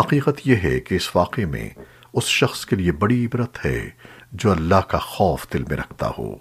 حقیقت یہ ہے کہ اس واقعے میں اس شخص کے لیے بڑی عبرت ہے جو اللہ کا خوف دل میں رکھتا ہو۔